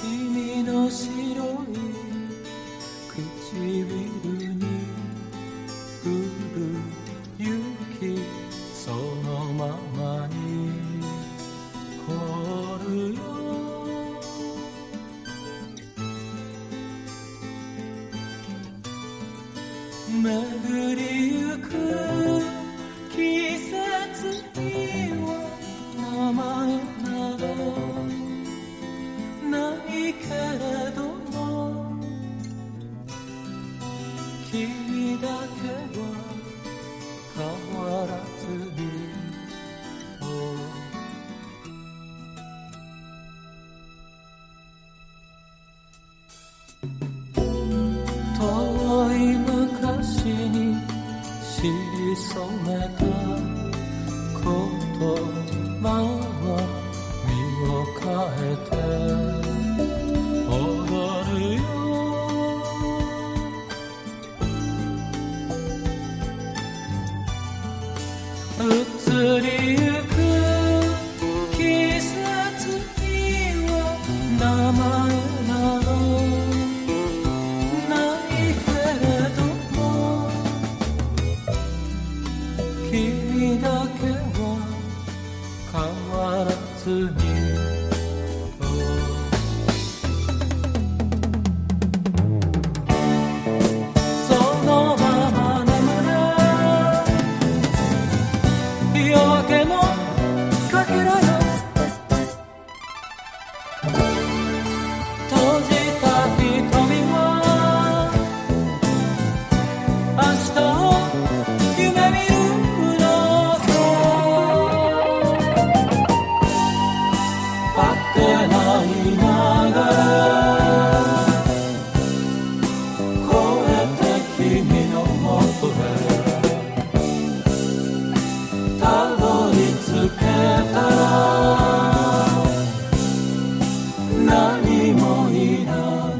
君の白い唇に降る雪そのままに凍るよ。巡りゆくめた言葉を身を変えて踊るよ。移りゆく何もいない。